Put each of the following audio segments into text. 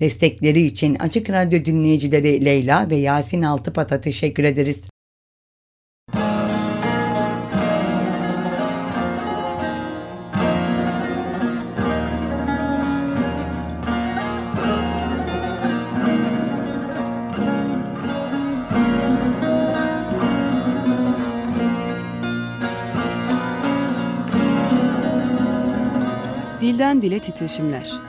Destekleri için Açık Radyo dinleyicileri Leyla ve Yasin Altıpat'a teşekkür ederiz. Dilden Dile Titreşimler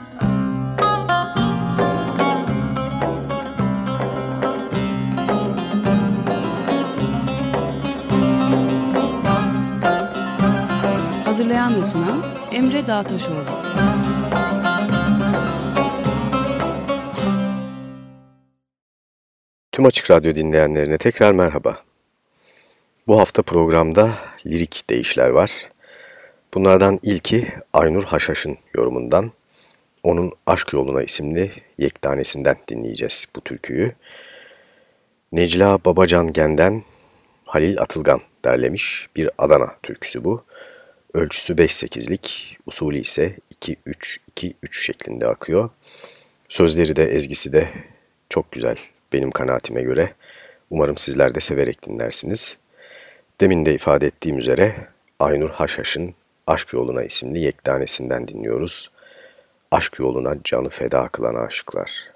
Hazırlayan ve sunan Emre Dağtaşoğlu. Tüm Açık Radyo dinleyenlerine tekrar merhaba. Bu hafta programda lirik değişler var. Bunlardan ilki Aynur Haşhaş'ın yorumundan, onun Aşk Yoluna isimli yektanesinden dinleyeceğiz bu türküyü. Necla Babacan Gen'den Halil Atılgan derlemiş bir Adana türküsü bu. Ölçüsü 5-8'lik, usulü ise 2-3-2-3 şeklinde akıyor. Sözleri de ezgisi de çok güzel benim kanaatime göre. Umarım sizler de severek dinlersiniz. Demin de ifade ettiğim üzere Aynur Haşhaş'ın Aşk Yoluna isimli yektanesinden dinliyoruz. Aşk yoluna canı feda kılan aşıklar.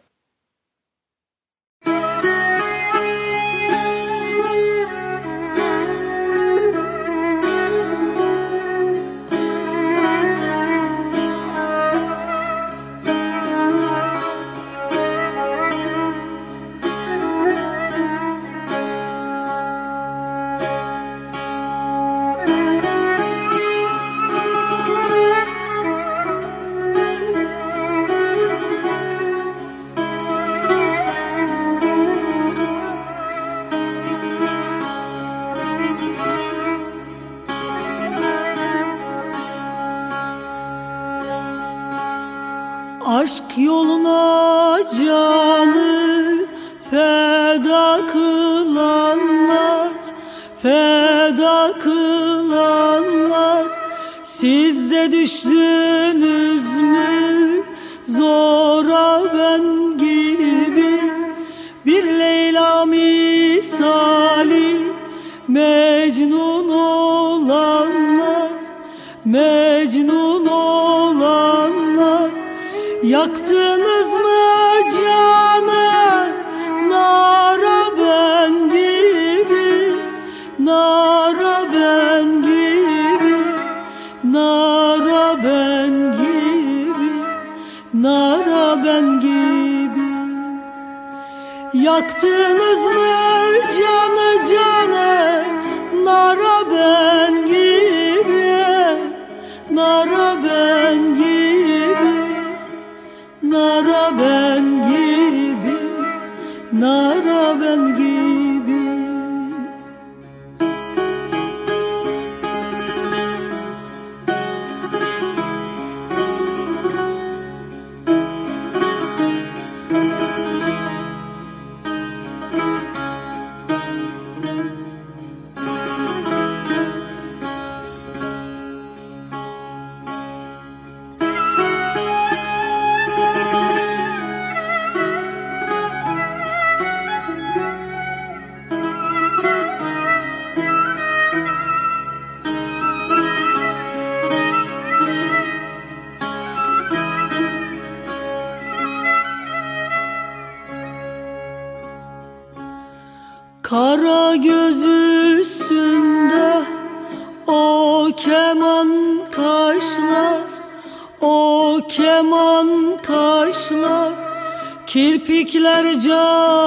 Canıma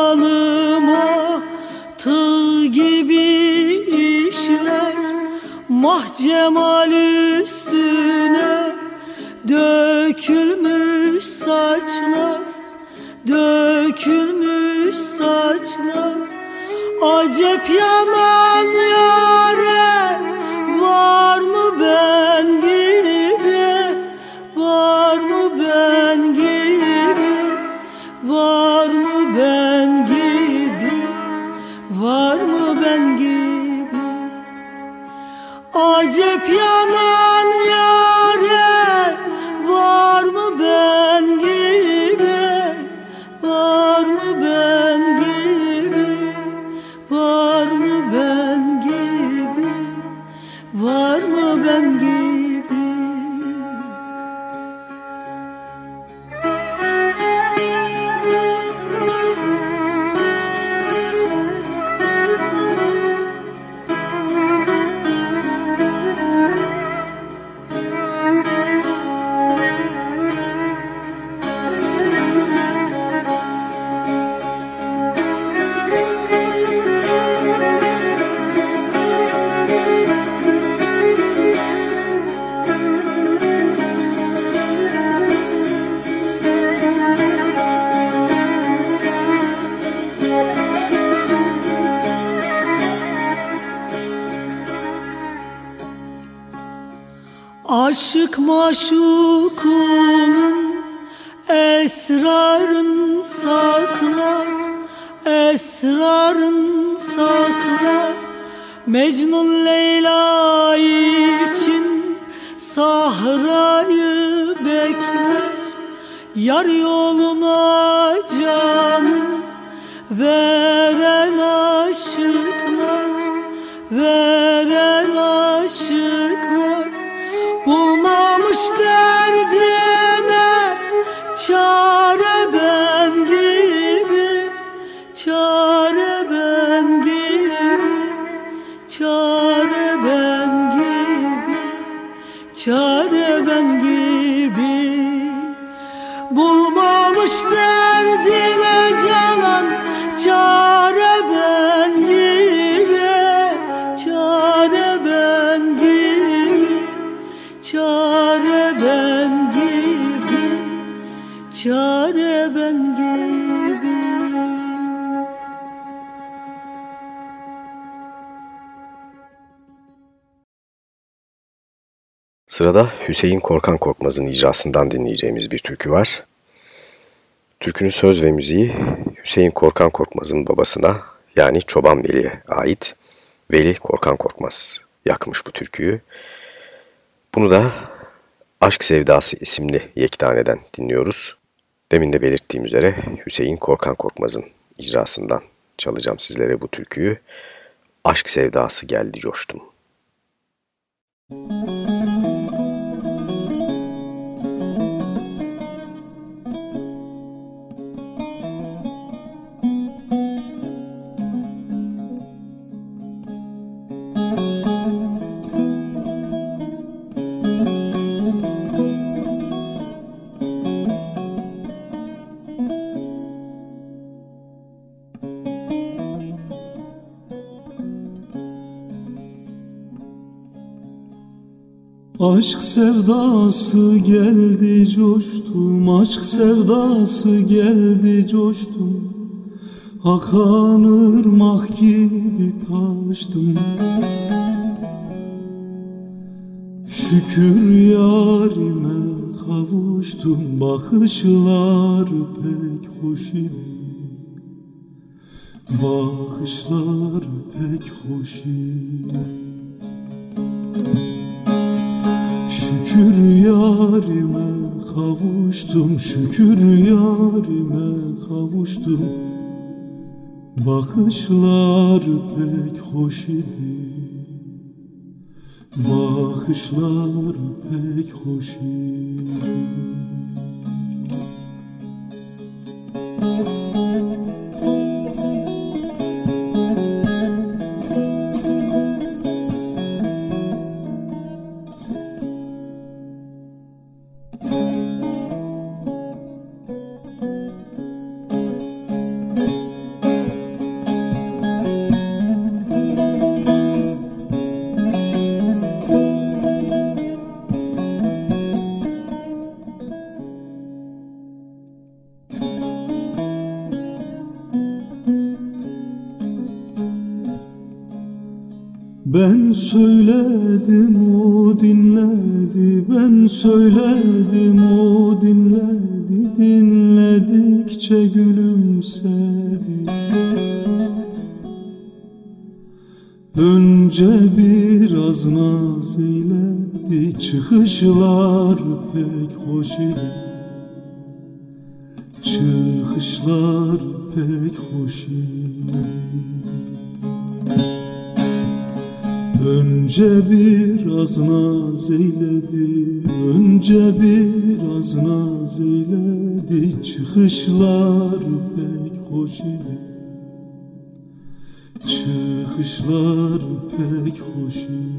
مجنون Sırada Hüseyin Korkan Korkmaz'ın icrasından dinleyeceğimiz bir türkü var. Türkünün söz ve müziği Hüseyin Korkan Korkmaz'ın babasına yani Çoban Veli'ye ait. Veli Korkan Korkmaz yakmış bu türküyü. Bunu da Aşk Sevdası isimli yektaneden dinliyoruz. Demin de belirttiğim üzere Hüseyin Korkan Korkmaz'ın icrasından çalacağım sizlere bu türküyü. Aşk Sevdası geldi coştum. Aşk sevdası geldi coştum Aşk sevdası geldi coştum Akan ırmak gibi taştım. Şükür yarime kavuştum Bakışlar pek hoş idi. Bakışlar pek hoş idi Şükür yarime kavuştum Şükür yarime kavuştum. Bakışlar pek hoş idi. Bakışlar pek hoş idi Ben söyledim o dinledi. Ben söyledim o dinledi. Dinledikçe gülümsedi. Önce biraz naz eyledi. Çıkışlar pek hoş idi. Çıkışlar pek hoş idi Önce biraz naz eyledi Önce biraz naz eyledi Çıkışlar pek hoş idi. Çıkışlar pek hoş idi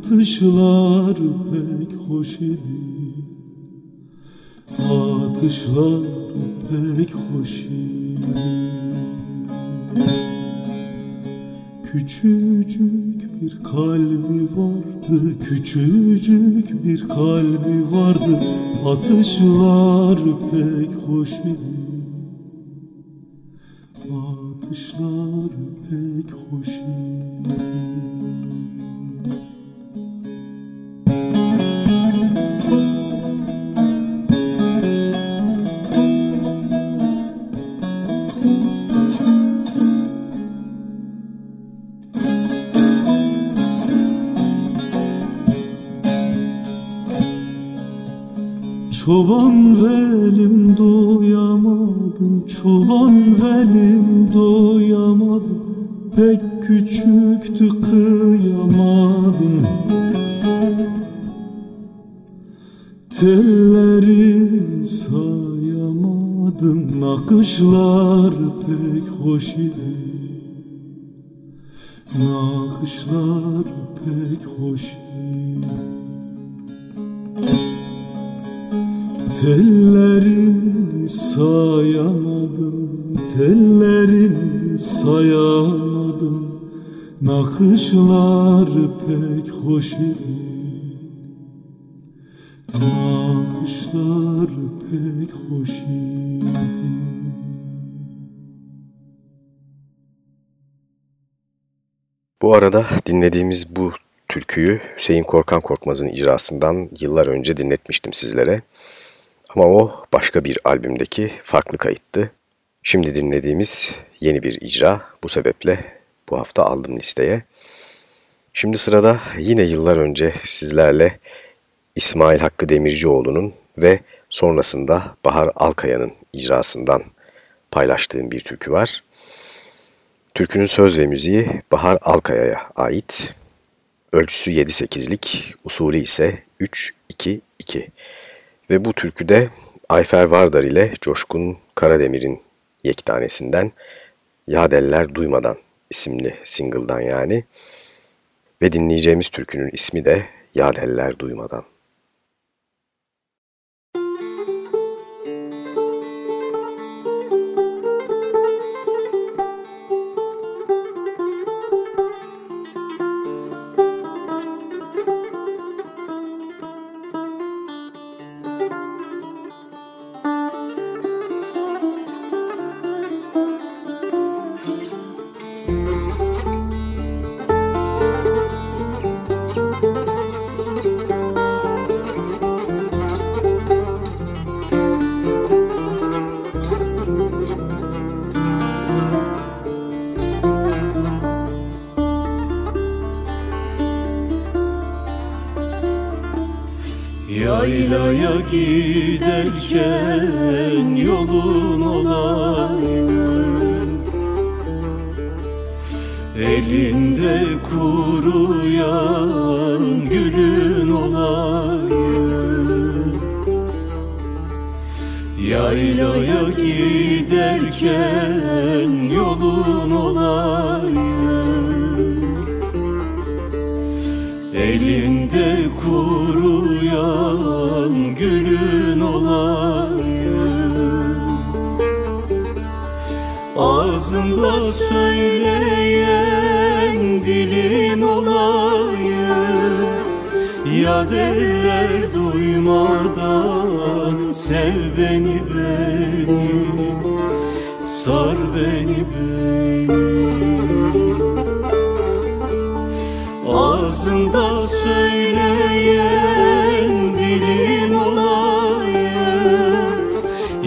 Atışlar pek hoş idi. Atışlar pek hoş idi. Küçücük bir kalbi vardı, küçücük bir kalbi vardı. Atışlar pek hoş idi. Atışlar pek hoş idi Çoban velim doyamadım Çoban velim doyamadım. Pek küçüktü kıyamadım. Telleri sayamadım Nakışlar pek hoş idi. Nakışlar pek hoş idi Tellerini sayamadım, tellerini sayamadım. Nakışlar pek hoş idi. Nakışlar pek hoş idi. Bu arada dinlediğimiz bu türküyü Hüseyin Korkan Korkmaz'ın icrasından yıllar önce dinletmiştim sizlere. Ama o başka bir albümdeki farklı kayıttı. Şimdi dinlediğimiz yeni bir icra. Bu sebeple bu hafta aldım listeye. Şimdi sırada yine yıllar önce sizlerle İsmail Hakkı Demircioğlu'nun ve sonrasında Bahar Alkaya'nın icrasından paylaştığım bir türkü var. Türkünün söz ve müziği Bahar Alkaya'ya ait. Ölçüsü 7-8'lik, usulü ise 3-2-2. Ve bu türküde Ayfer Vardar ile Coşkun Karademir'in yektanesinden Yadeller Duymadan isimli single'dan yani. Ve dinleyeceğimiz türkünün ismi de Yadeller Duymadan. Giderken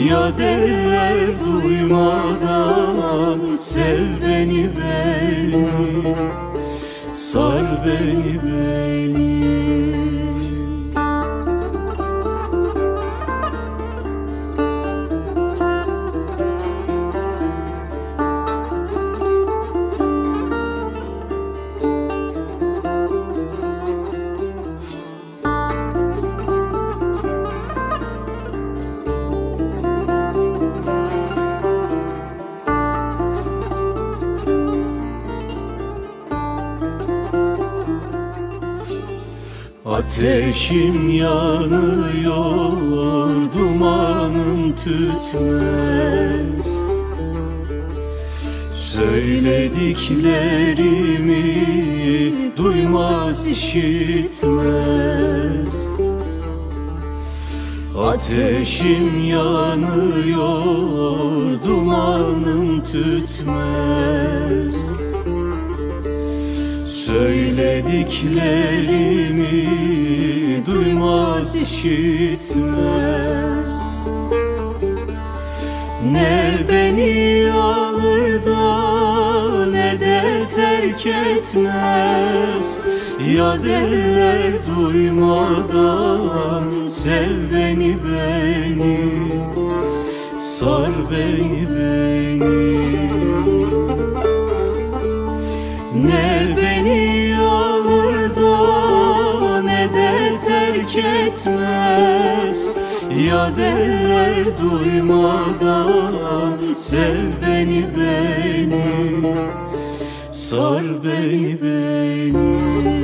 Ya derler duymadan sev beni beni. Sar beni beni Ateşim yanıyor dumanım tütmez. Söylediklerimi duymaz işitmez. Ateşim yanıyor dumanım tütmez. Söylediklerimi duymaz işitmez. Ne beni alır da ne de terk etmez. Ya derler duymadan sev beni beni. Sar beni beni etmez. Ya derler duymadan sev beni beni Sar beni beni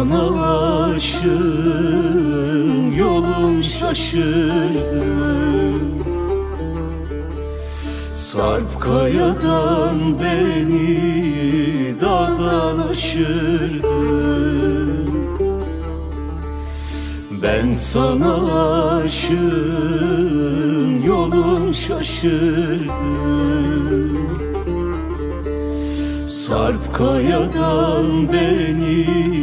sana aşığım, yolum şaşırdı. Sarp kayadan beni dağdan aşırdı Ben sana aşığım, yolum şaşırdı. Sarp kayadan beni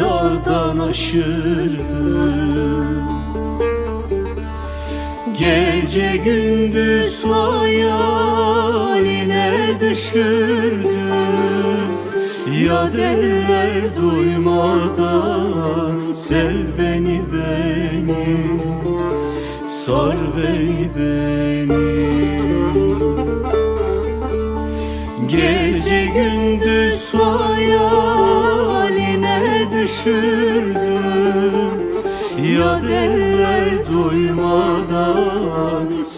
dağdan aşırdı. Gece gündüz hayaline düşürdü. Ya derler duymadan sev beni beni Sar beni beni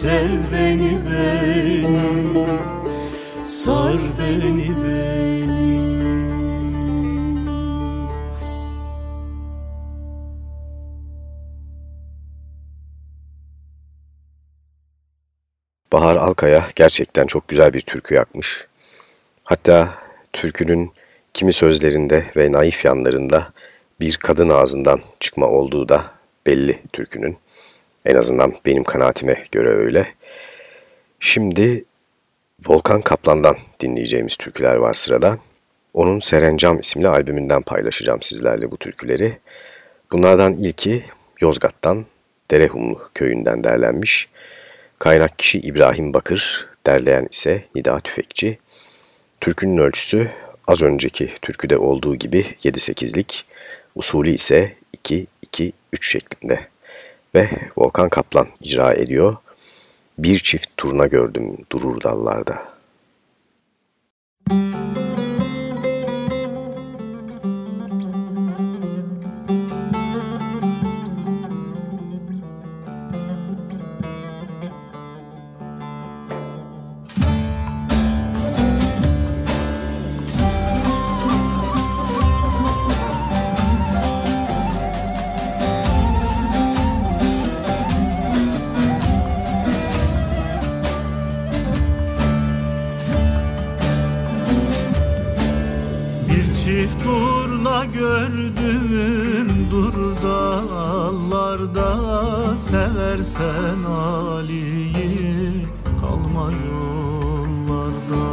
sev beni beni Sar beni beni Bahar Alkaya gerçekten çok güzel bir türkü yakmış. Hatta türkünün kimi sözlerinde ve naif yanlarında bir kadın ağzından çıkma olduğu da belli türkünün. En azından benim kanaatime göre öyle. Şimdi Volkan Kaplan'dan dinleyeceğimiz türküler var sırada. Onun Serencam isimli albümünden paylaşacağım sizlerle bu türküleri. Bunlardan ilki Yozgat'tan Derehumlu köyünden derlenmiş. Kaynak kişi İbrahim Bakır, derleyen ise Nida Tüfekçi. Türkünün ölçüsü az önceki türküde olduğu gibi 7-8'lik, usulü ise 2-2-3 şeklinde. Ve Volkan Kaplan icra ediyor. Bir çift turna gördüm durur dallarda. Çift Seversen Ali'yi kalma yollarda.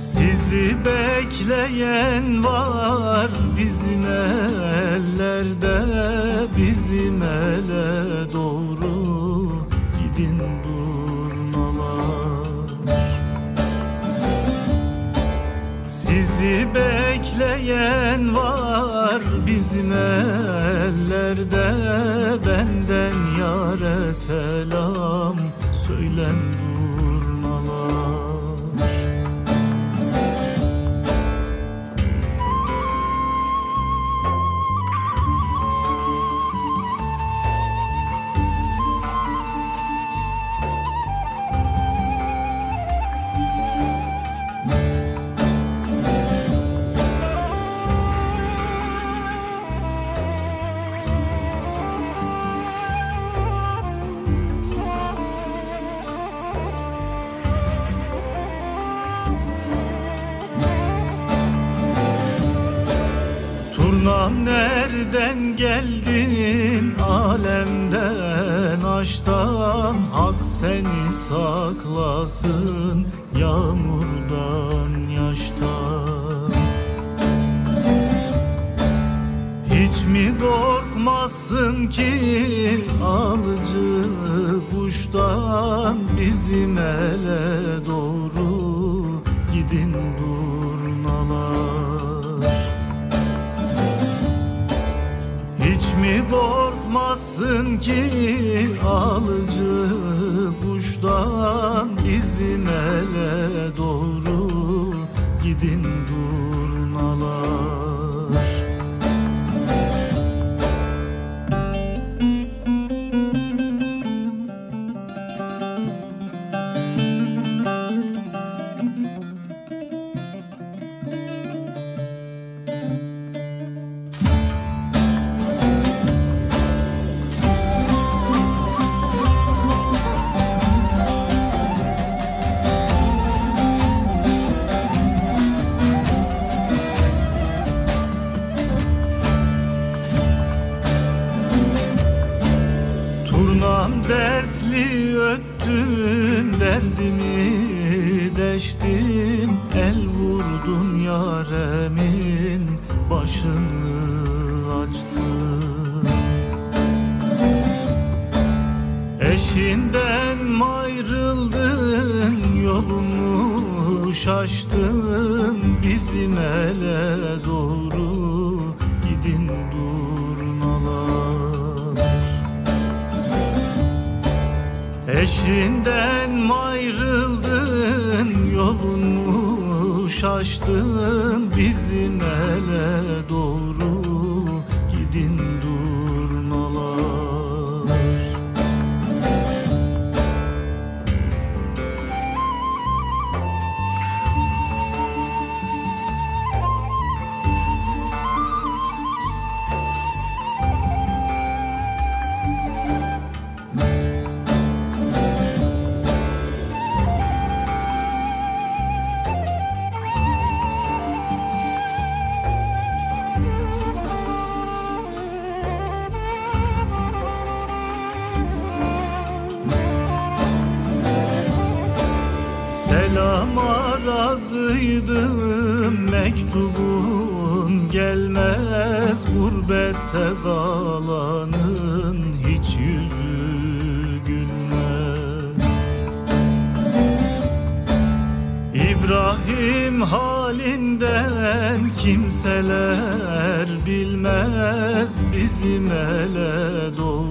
Sizi bekleyen var bizim ellerde Bizim ele doğru gidin durmalar. Sizi bekleyen var ellerde Benden yare selam. Söylen saklasın yağmurdan yaştan Hiç mi korkmazsın ki alıcı kuştan Bizim ele doğru gidin durnalar Hiç mi korkmazsın ki alıcı kuştan Bizim ele doğru gidin mektubun gelmez Gurbette kalanın hiç yüzü gülmez. İbrahim halinden kimseler bilmez Bizim ele doğru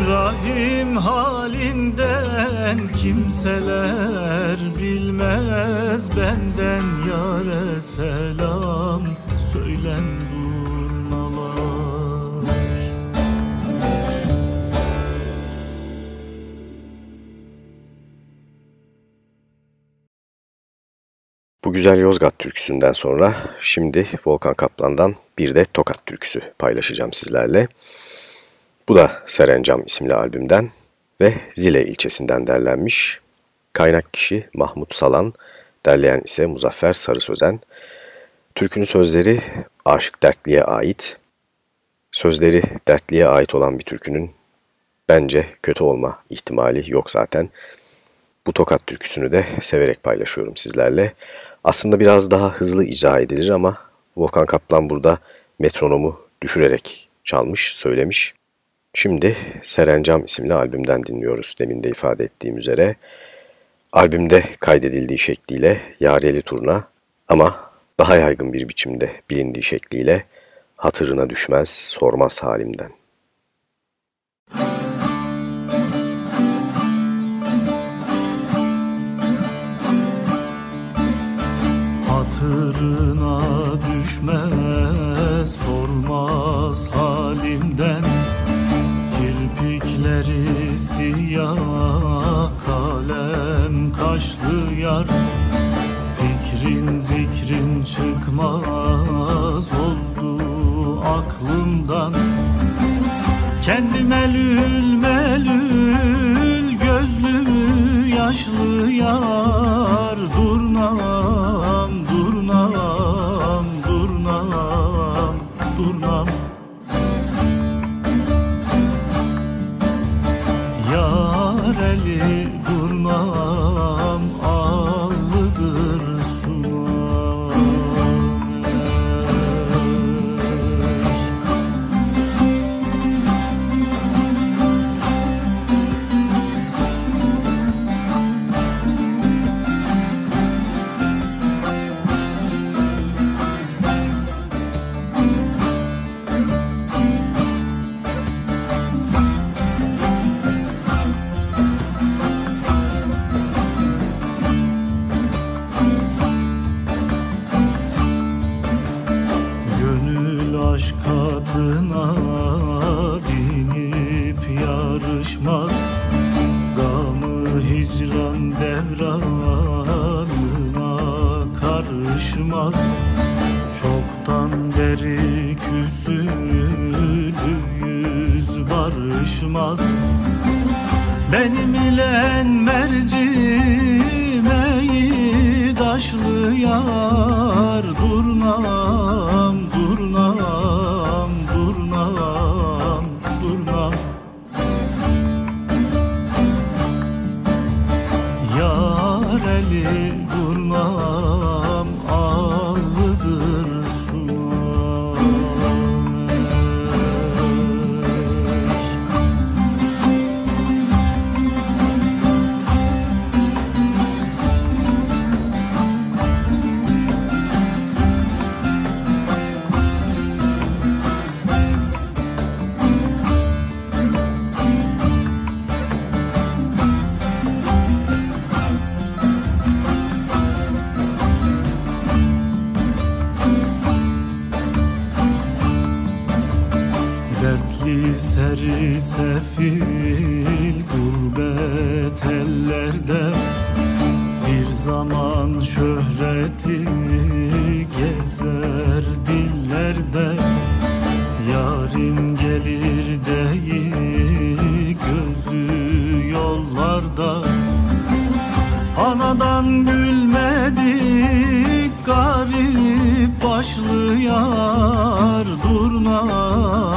İbrahim halinden kimseler bilmez Benden yare selam söylen durnalar Bu güzel Yozgat türküsünden sonra şimdi Volkan Kaplan'dan bir de Tokat türküsü paylaşacağım sizlerle. Bu da Serencam isimli albümden ve Zile ilçesinden derlenmiş. Kaynak kişi Mahmut Salan, derleyen ise Muzaffer Sarı Sözen. Türkünün sözleri Aşık Dertli'ye ait. Sözleri Dertli'ye ait olan bir türkünün bence kötü olma ihtimali yok zaten. Bu Tokat türküsünü de severek paylaşıyorum sizlerle. Aslında biraz daha hızlı icra edilir ama Volkan Kaplan burada metronomu düşürerek çalmış, söylemiş. Şimdi Serencam isimli albümden dinliyoruz demin de ifade ettiğim üzere. Albümde kaydedildiği şekliyle yareli turna ama daha yaygın bir biçimde bilindiği şekliyle hatırına düşmez sormaz halimden. Hatırına düşmez sormaz halimden Kirpikleri siyah kalem kaşlı yar. Fikrin zikrin çıkmaz oldu aklımdan. Kendi melül melül gözlü yaşlı yar. Durnam, durnam, durnam, durnam eli Anadan gülmedik garip başlı yar Durnam,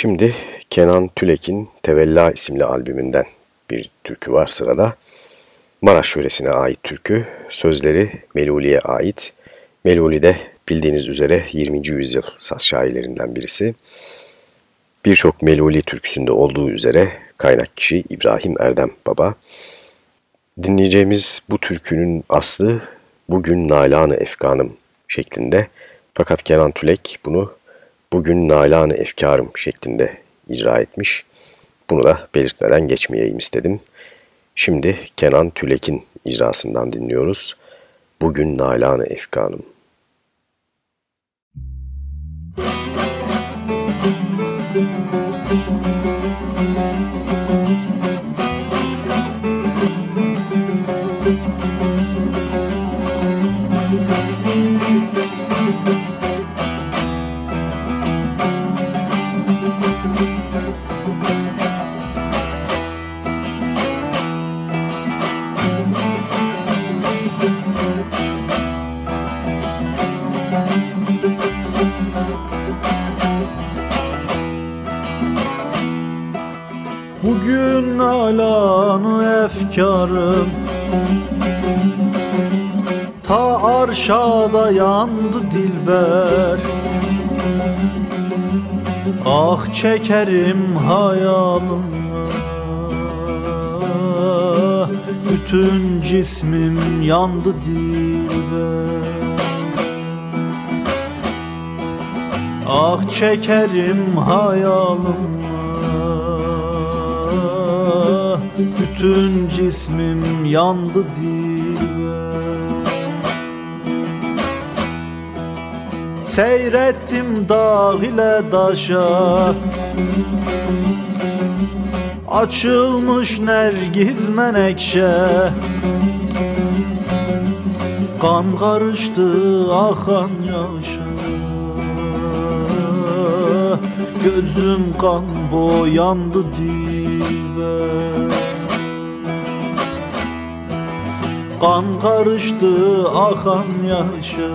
Şimdi Kenan Tülek'in Tevella isimli albümünden bir türkü var sırada. Maraş yöresine ait türkü, sözleri Meluli'ye ait. Meluli de bildiğiniz üzere 20. yüzyıl saz şairlerinden birisi. Birçok Meluli türküsünde olduğu üzere kaynak kişi İbrahim Erdem Baba. Dinleyeceğimiz bu türkünün aslı bugün Nalan-ı Efkanım şeklinde. Fakat Kenan Tülek bunu bugün Nalan-ı Efkarım şeklinde icra etmiş. Bunu da belirtmeden geçmeyeyim istedim. Şimdi Kenan Tülek'in icrasından dinliyoruz. Bugün Nalan-ı Efkanım. Bugün efkarım Ta arşada yandı dilber. Ah çekerim hayalımı. Bütün cismim yandı dilber. Ah çekerim hayalımı Bütün cismim yandı dilber Seyrettim dağ ile daşa. Açılmış nergiz menekşe. Kan karıştı akan yaşa. Gözüm kan boyandı dilber Kan karıştı akan yaşa.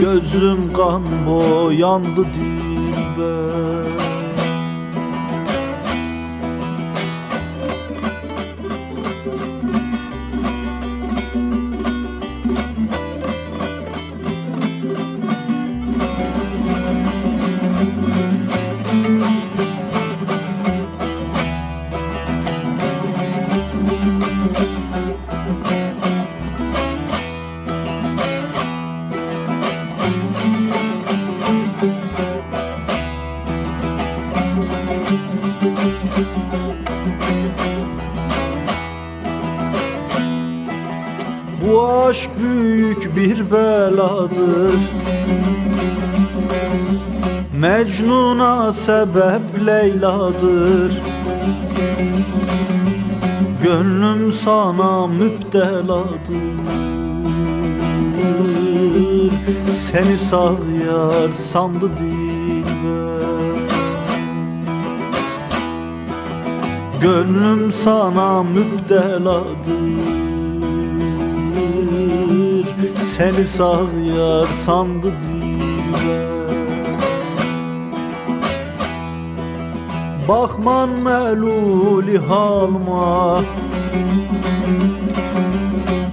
Gözüm kan boyandı dilber beladır Mecnun'a sebep Leyla'dır. Gönlüm sana müpteladır. Seni sağ yar sandı dilber Gönlüm sana müpteladır Seni sağ yar sandı dilber Bakman meluli halma.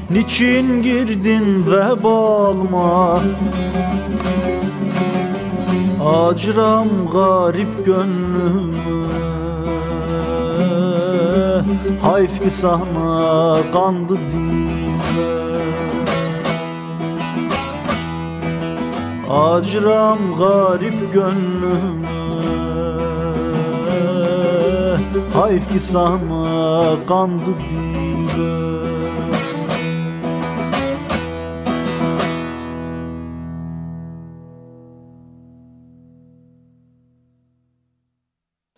Niçin girdin vebalma? Acram garip gönlüme. Hayf ki sana kandı dilber Acram garip gönlüme Hayf ki sana kandı dilber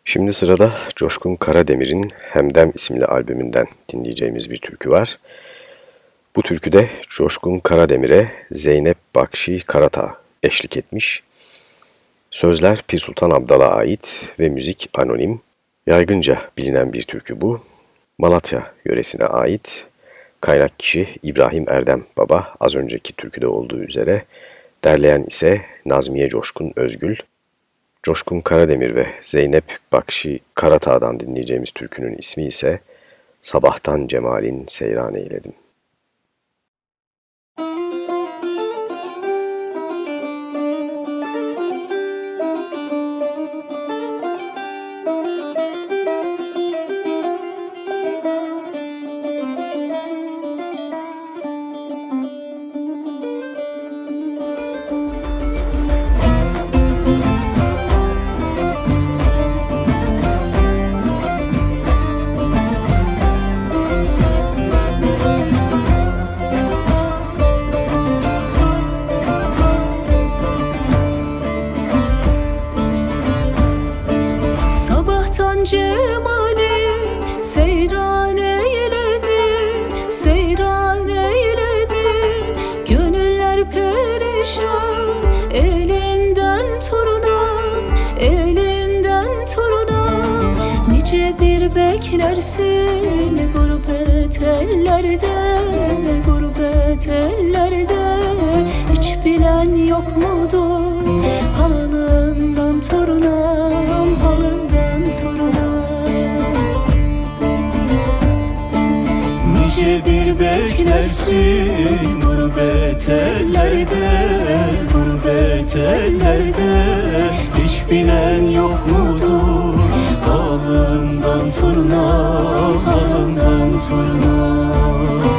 Şimdi sırada Coşkun Karademir'in Hemdem isimli albümünden dinleyeceğimiz bir türkü var. Bu türküde Coşkun Karademir'e Zeynep Bakşi Karata eşlik etmiş. Sözler Pir Sultan Abdal'a ait ve müzik anonim. Yaygınca bilinen bir türkü bu. Malatya yöresine ait. Kaynak kişi İbrahim Erdem Baba az önceki türküde olduğu üzere. Derleyen ise Nazmiye Coşkun Özgül. Coşkun Karademir ve Zeynep Bakşi Karatağ'dan dinleyeceğimiz türkünün ismi ise Sabahtan Cemal'in Seyran Eyledim. Bir beklersin. Gurbet ellerde, gurbet ellerde. Hiç bilen yok mudur? Halından turna, halından turna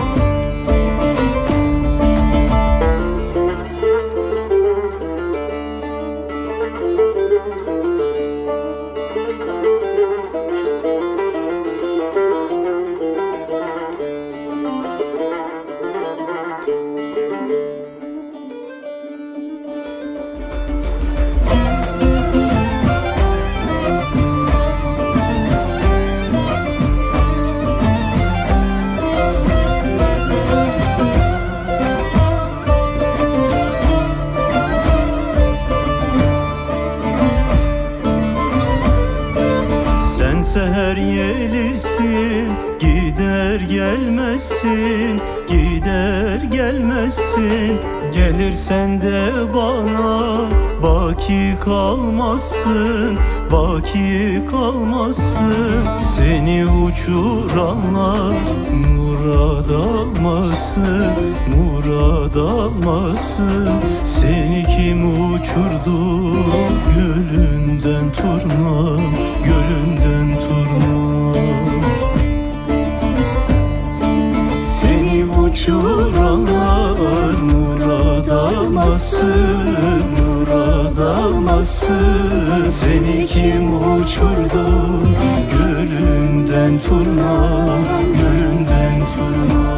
Kim uçurdu Gölünden turna Gölünden turna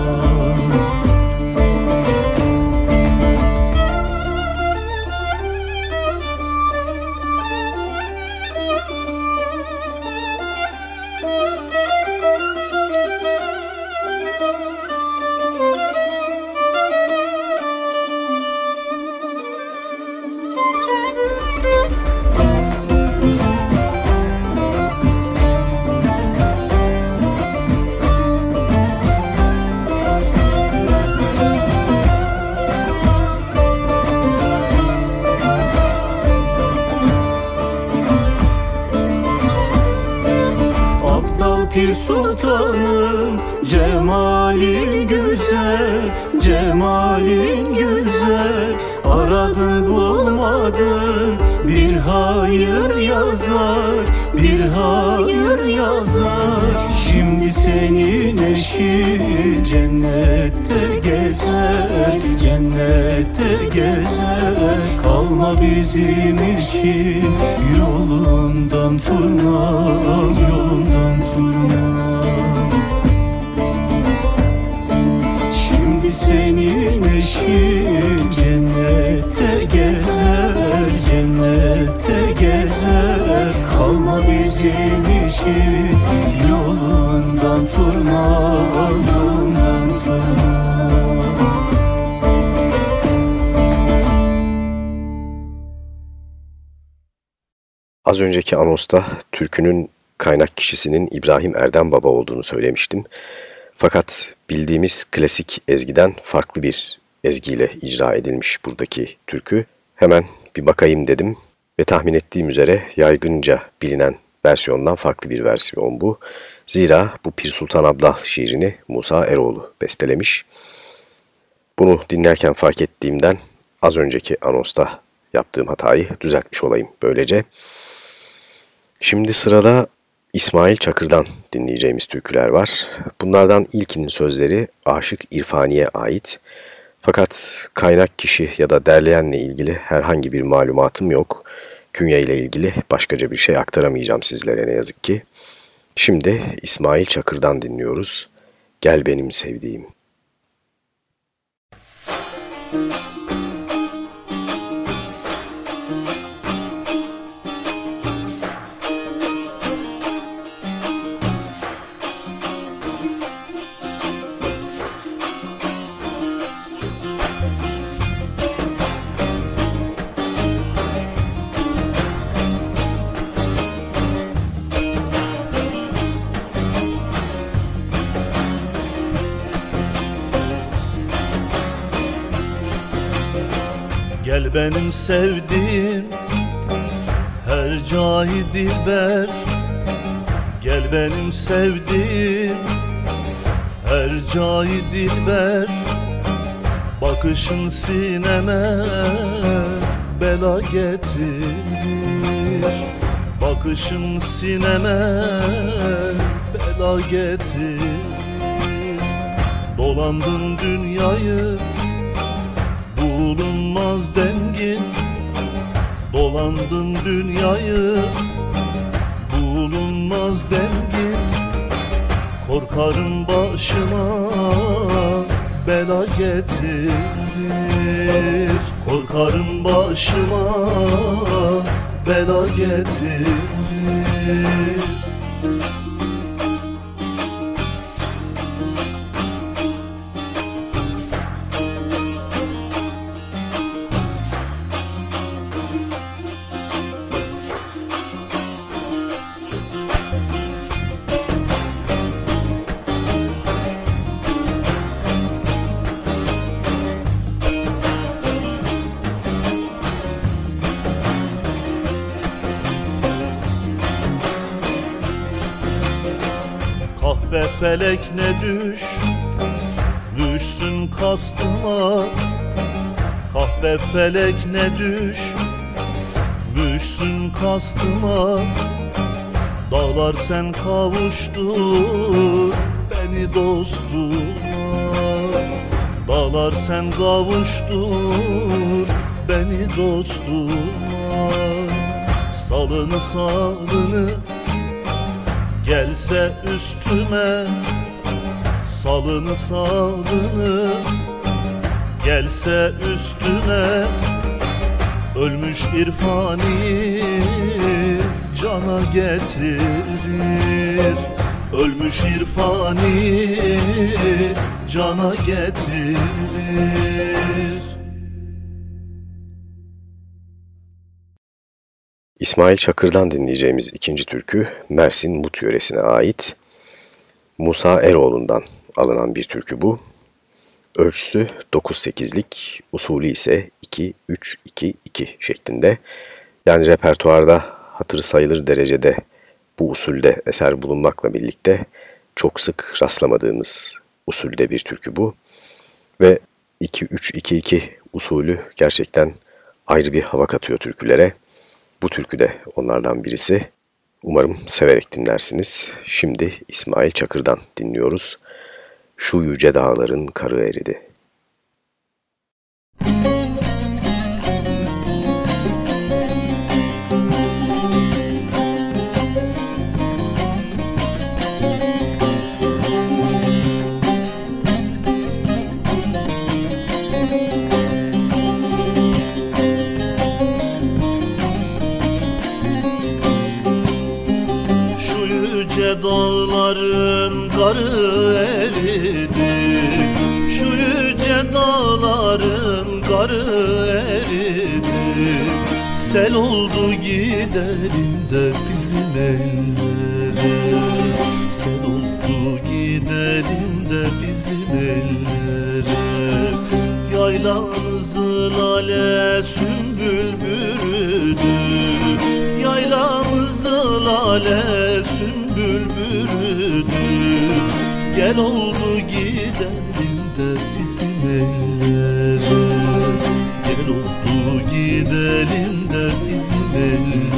Az önceki anosta türkünün kaynak kişisinin İbrahim Erdem Baba olduğunu söylemiştim. Fakat bildiğimiz klasik ezgiden farklı bir ezgiyle icra edilmiş buradaki türkü. Hemen bir bakayım dedim ve tahmin ettiğim üzere yaygınca bilinen versiyondan farklı bir versiyon bu. Zira bu Pir Sultan Abdal şiirini Musa Eroğlu bestelemiş. Bunu dinlerken fark ettiğimden az önceki anosta yaptığım hatayı düzeltmiş olayım böylece. Şimdi sırada İsmail Çakır'dan dinleyeceğimiz türküler var. Bunlardan ilkinin sözleri Aşık İrfani'ye ait. Fakat kaynak kişi ya da derleyenle ilgili herhangi bir malumatım yok. Künye ile ilgili başkaca bir şey aktaramayacağım sizlere ne yazık ki. Şimdi İsmail Çakır'dan dinliyoruz. Gel benim sevdiğim. Benim sevdiğim her cahil dilber Gel benim sevdiğim Her cayı dilber Bakışın sineme bela getirir Bakışın sineme bela getirir Dolandın dünyayı bulunmaz dengin. Dolandın dünyayı bulunmaz dengin. Korkarım başıma bela getirir. Korkarım başıma bela getirir felek ne düş? Müşsün kastıma. Dağlar sen kavuştur Beni dostuma. Dağlar sen kavuştur Beni dostuma. Salını salını Gelse üstüme. Salını salını Gelse üstüme Ölmüş irfani Cana getirir Ölmüş irfani Cana getirir İsmail Çakır'dan dinleyeceğimiz ikinci türkü Mersin Mut yöresine ait. Musa Eroğlu'ndan alınan bir türkü bu. Ölçüsü 9-8'lik, usulü ise 2-3-2-2 şeklinde. Yani repertuarda hatır sayılır derecede bu usulde eser bulunmakla birlikte çok sık rastlamadığımız usulde bir türkü bu. Ve 2-3-2-2 usulü gerçekten ayrı bir hava katıyor türkülere. Bu türkü de onlardan birisi. Umarım severek dinlersiniz. Şimdi İsmail Çakır'dan dinliyoruz. Şu yüce dağların karı eridi. Dağların karı Sel oldu gidelim de bizim ellere Sel oldu gidelim de bizim ellere Yaylamızı lale sümbül bürüdü Yaylamızı lale sümbül bürüdü Gel oldu gidelim de bizim ellere Gel oldu gidelim de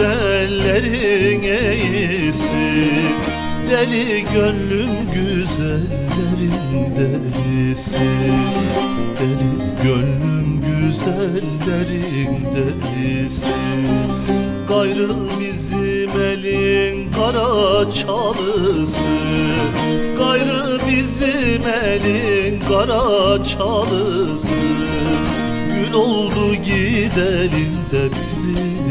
güzellerin iyisi Deli gönlüm güzellerin delisi Deli gönlüm güzellerin delisi Gayrı bizim elin kara çalısı. Gayrı bizim elin kara çalısı. Gül oldu gidelim de bizim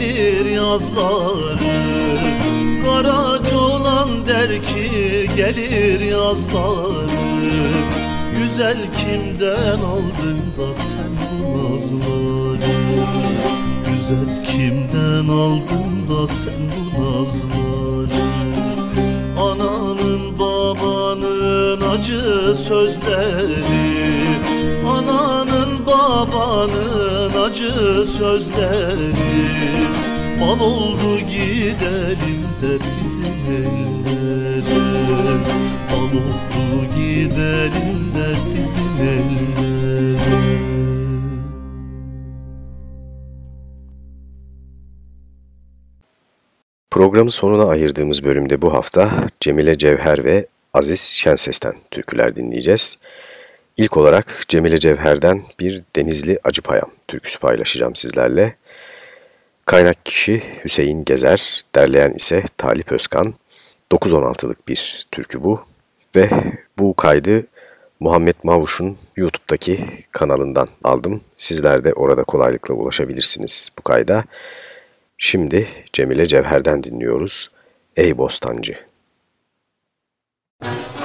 gelir yazları Karaca olan der ki gelir yazları. Güzel kimden aldın da sen bu nazları Güzel kimden aldın da sen bu nazları Ananın babanın acı sözleri Ananın babanın acı sözleri. Mal oldu gidelim der bizim ellere Mal oldu gidelim der bizim ellere Programın sonuna ayırdığımız bölümde bu hafta Cemile Cevher ve Aziz Şenses'ten türküler dinleyeceğiz. İlk olarak Cemile Cevher'den bir Denizli Acıpayam türküsü paylaşacağım sizlerle. Kaynak kişi Hüseyin Gezer, derleyen ise Talip Özkan. 9-16'lık bir türkü bu ve bu kaydı Muhammed Mavuş'un YouTube'daki kanalından aldım. Sizler de orada kolaylıkla ulaşabilirsiniz bu kayda. Şimdi Cemile Cevher'den dinliyoruz. Ey Bostancı. Ey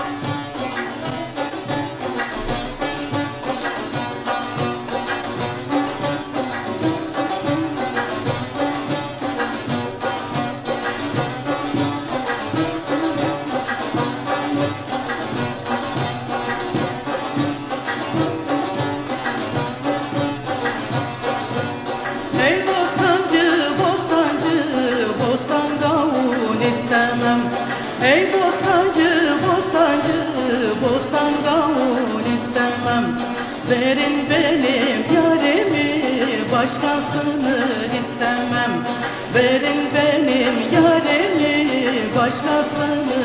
Verin benim yarimi, başkasını istemem. Verin benim yarimi, başkasını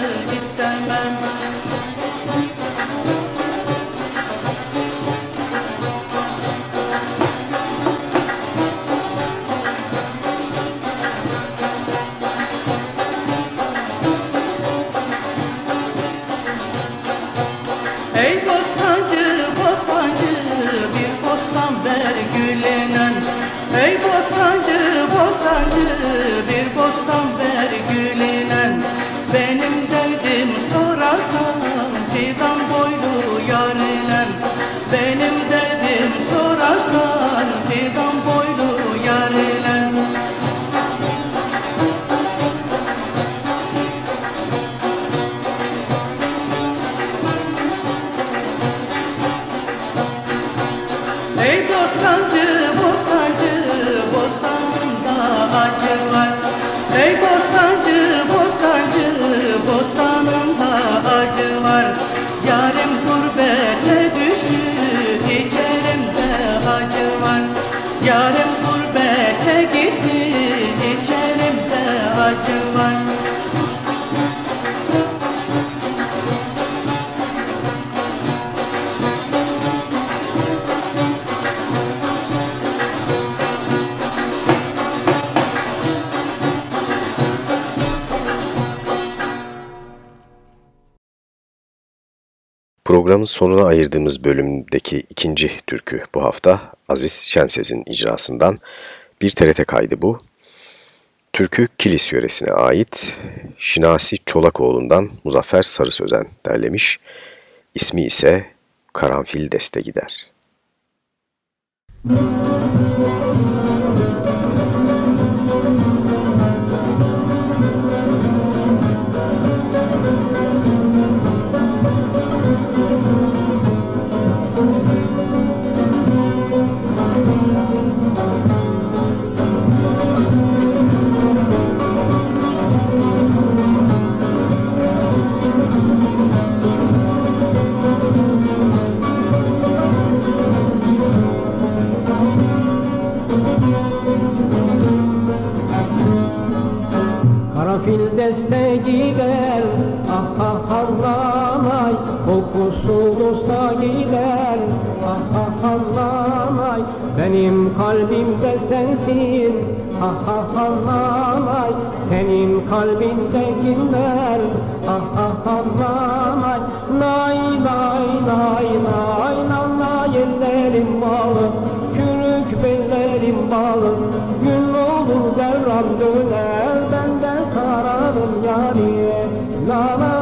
Programın sonuna ayırdığımız bölümdeki ikinci türkü bu hafta Aziz Şensez'in icrasından bir TRT kaydı bu. Türkü Kilis yöresine ait Şinasi Çolakoğlu'ndan Muzaffer Sarı Sözen derlemiş. İsmi ise Karanfil Deste Gider. Karanfil sensin ah ah Allah'ay Senin kalbinde kimler? Ah ah Allah'ay Nay nay nay nay nay nay ellerim bağlı Çürük bellerim bağlı. Devran döner Ben de sararım yani. Nanay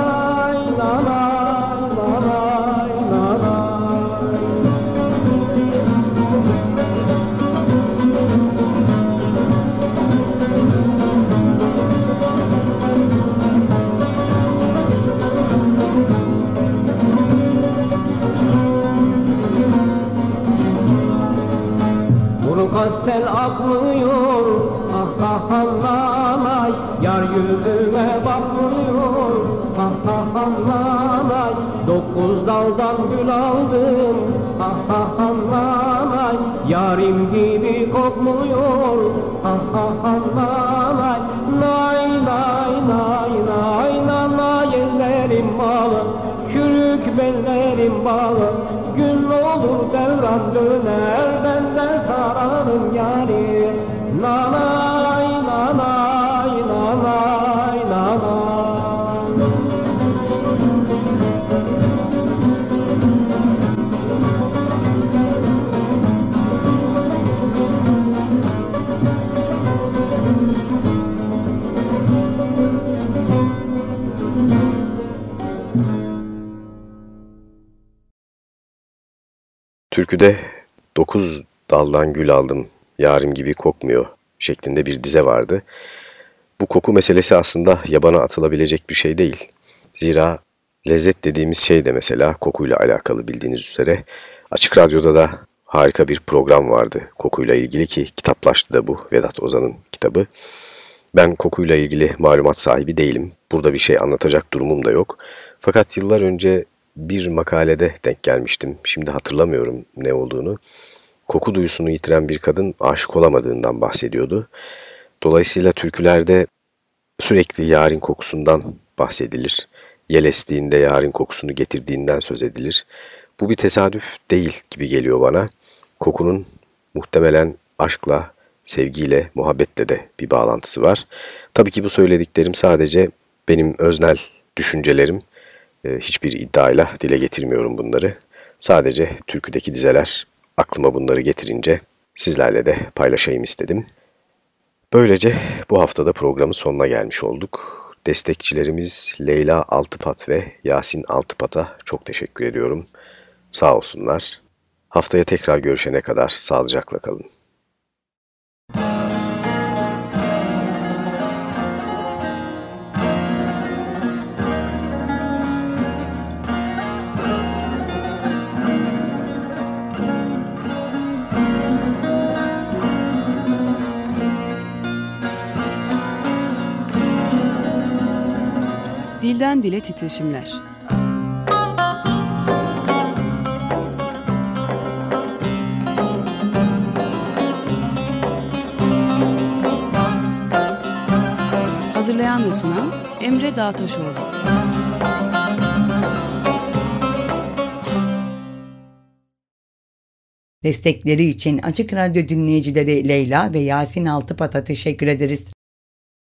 Kasten akmıyor. Ah ah Allah'ay Yar yüzüme bakmıyor. Ah ah Allah'ay Dokuz daldan gül aldım. Ah ah Allah'ay Yarim gibi kokmuyor. Ah ah Allah'ay Nay nay nay nay Nanay ellerim bağlı. Çürük bellerim bağlı. Gün olur devran döner Ben de sararım yani Nanay nanay nanay nanay Türküde dokuz daldan gül aldım, yarim gibi kokmuyor şeklinde bir dize vardı. Bu koku meselesi aslında yabana atılabilecek bir şey değil. Zira lezzet dediğimiz şey de mesela kokuyla alakalı bildiğiniz üzere. Açık Radyo'da da harika bir program vardı kokuyla ilgili ki kitaplaştı da bu Vedat Ozan'ın kitabı. Ben kokuyla ilgili malumat sahibi değilim. Burada bir şey anlatacak durumum da yok. Fakat yıllar önce bir makalede denk gelmiştim. Şimdi hatırlamıyorum ne olduğunu. Koku duyusunu yitiren bir kadın aşık olamadığından bahsediyordu. Dolayısıyla türkülerde sürekli yarın kokusundan bahsedilir. Yel estiğinde yarın kokusunu getirdiğinden söz edilir. Bu bir tesadüf değil gibi geliyor bana. Kokunun muhtemelen aşkla, sevgiyle, muhabbetle de bir bağlantısı var. Tabii ki bu söylediklerim sadece benim öznel düşüncelerim. Ee, hiçbir iddiayla dile getirmiyorum bunları. Sadece türküdeki dizeler aklıma bunları getirince sizlerle de paylaşayım istedim. Böylece bu haftada programın sonuna gelmiş olduk. Destekçilerimiz Leyla Altıpat ve Yasin Altıpat'a çok teşekkür ediyorum. Sağ olsunlar. Haftaya tekrar görüşene kadar sağlıcakla kalın. Dilden dile titreşimler. Hazırlayan ve sunan Emre Dağtaşoğlu. Destekleri için Açık Radyo dinleyicileri Leyla ve Yasin Altıpat'a teşekkür ederiz.